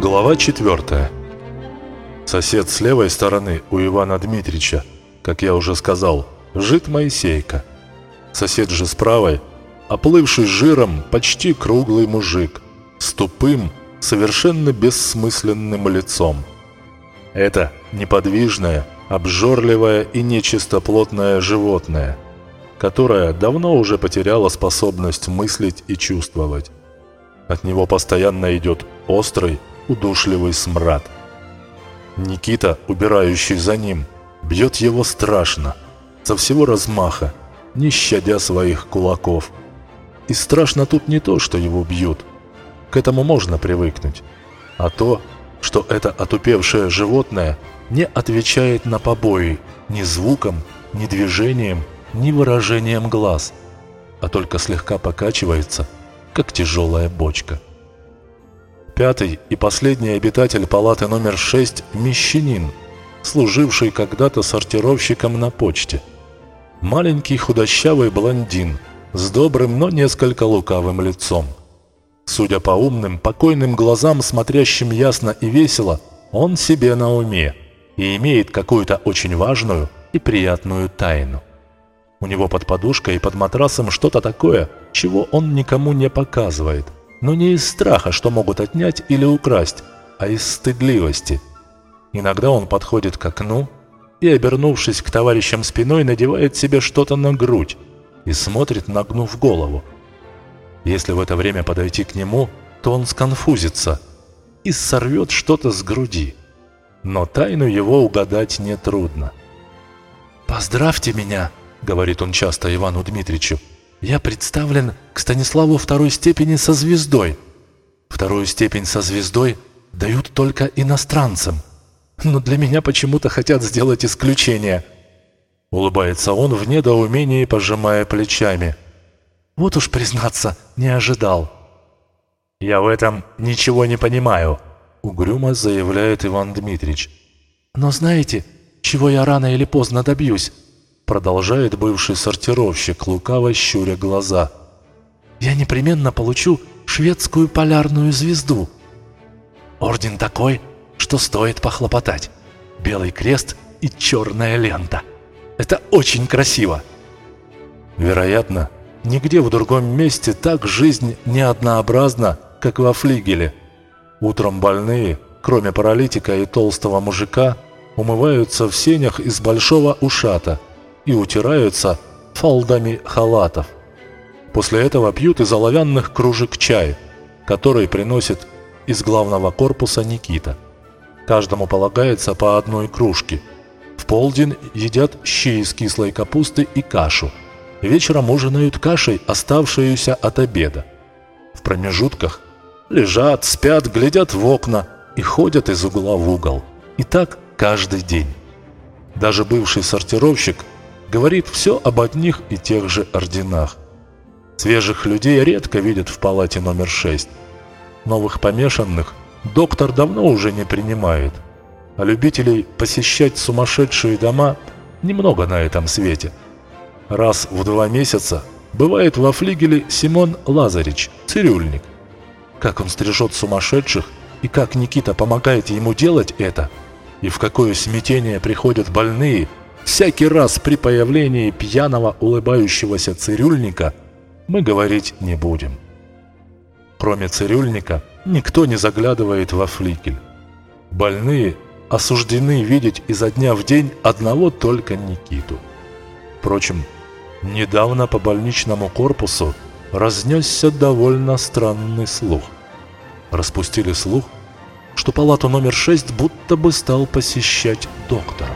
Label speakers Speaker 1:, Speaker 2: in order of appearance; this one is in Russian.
Speaker 1: Глава 4. Сосед с левой стороны у Ивана Дмитрича, как я уже сказал, жит Моисейка. Сосед же с правой, оплывший жиром, почти круглый мужик, с тупым, совершенно бессмысленным лицом. Это неподвижное, обжорливое и нечистоплотное животное, которое давно уже потеряло способность мыслить и чувствовать. От него постоянно идет острый, удушливый смрад. Никита, убирающий за ним, бьет его страшно, со всего размаха, не щадя своих кулаков. И страшно тут не то, что его бьют. К этому можно привыкнуть. А то, что это отупевшее животное не отвечает на побои ни звуком, ни движением, ни выражением глаз, а только слегка покачивается, как тяжелая бочка. Пятый и последний обитатель палаты номер 6 – мещанин, служивший когда-то сортировщиком на почте. Маленький худощавый блондин с добрым, но несколько лукавым лицом. Судя по умным, покойным глазам, смотрящим ясно и весело, он себе на уме и имеет какую-то очень важную и приятную тайну. У него под подушкой и под матрасом что-то такое, чего он никому не показывает – но не из страха, что могут отнять или украсть, а из стыдливости. Иногда он подходит к окну и, обернувшись к товарищам спиной, надевает себе что-то на грудь и смотрит, нагнув голову. Если в это время подойти к нему, то он сконфузится и сорвет что-то с груди. Но тайну его угадать нетрудно. «Поздравьте меня», — говорит он часто Ивану Дмитричу, я представлен к Станиславу второй степени со звездой. Вторую степень со звездой дают только иностранцам. Но для меня почему-то хотят сделать исключение. Улыбается он в недоумении, пожимая плечами. Вот уж, признаться, не ожидал. «Я в этом ничего не понимаю», — угрюмо заявляет Иван Дмитрич. «Но знаете, чего я рано или поздно добьюсь? Продолжает бывший сортировщик, лукаво щуря глаза. «Я непременно получу шведскую полярную звезду. Орден такой, что стоит похлопотать. Белый крест и черная лента. Это очень красиво!» Вероятно, нигде в другом месте так жизнь не однообразна, как во флигеле. Утром больные, кроме паралитика и толстого мужика, умываются в сенях из большого ушата – и утираются фалдами халатов. После этого пьют из оловянных кружек чай, который приносит из главного корпуса Никита. Каждому полагается по одной кружке. В полдень едят щи из кислой капусты и кашу. Вечером ужинают кашей, оставшуюся от обеда. В промежутках лежат, спят, глядят в окна и ходят из угла в угол. И так каждый день. Даже бывший сортировщик говорит все об одних и тех же орденах. Свежих людей редко видят в палате номер 6. Новых помешанных доктор давно уже не принимает, а любителей посещать сумасшедшие дома немного на этом свете. Раз в два месяца бывает во флигеле Симон Лазарич, цирюльник. Как он стрижет сумасшедших и как Никита помогает ему делать это, и в какое смятение приходят больные – Всякий раз при появлении пьяного улыбающегося цирюльника мы говорить не будем. Кроме цирюльника, никто не заглядывает во фликель. Больные осуждены видеть изо дня в день одного только Никиту. Впрочем, недавно по больничному корпусу разнесся довольно странный слух. Распустили слух, что палату номер 6 будто бы стал посещать доктор.